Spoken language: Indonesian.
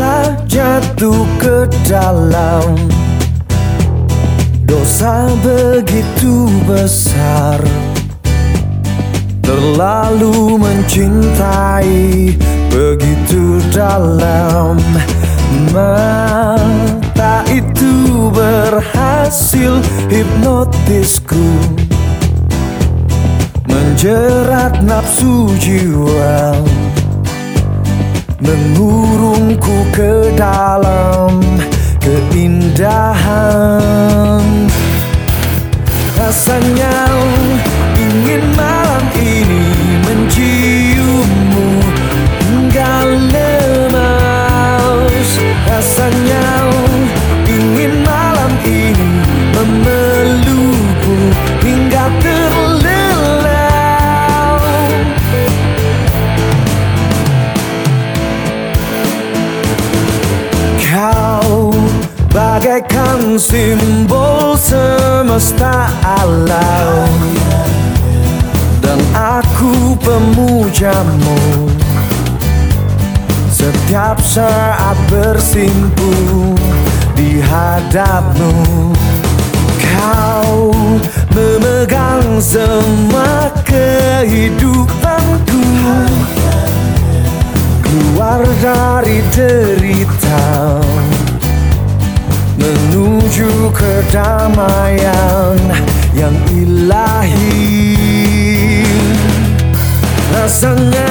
Telah jatuh ke dalam. Dosa begitu besar. Terlalu mencintai begitu dalam. Mata itu berhasil hipnotisku. Menjerat nafsu jiwa Mengurungku ke dalam keindahan. Rasanya ingin malam ini menciummu bagaikan simbol semesta alam. Dan aku pemujamu. Setiap saat bersimpu di hadapmu. Kau memegang semua kehidupanku. Keluar dari Menuju kedamaian yang ilahi. Rasanya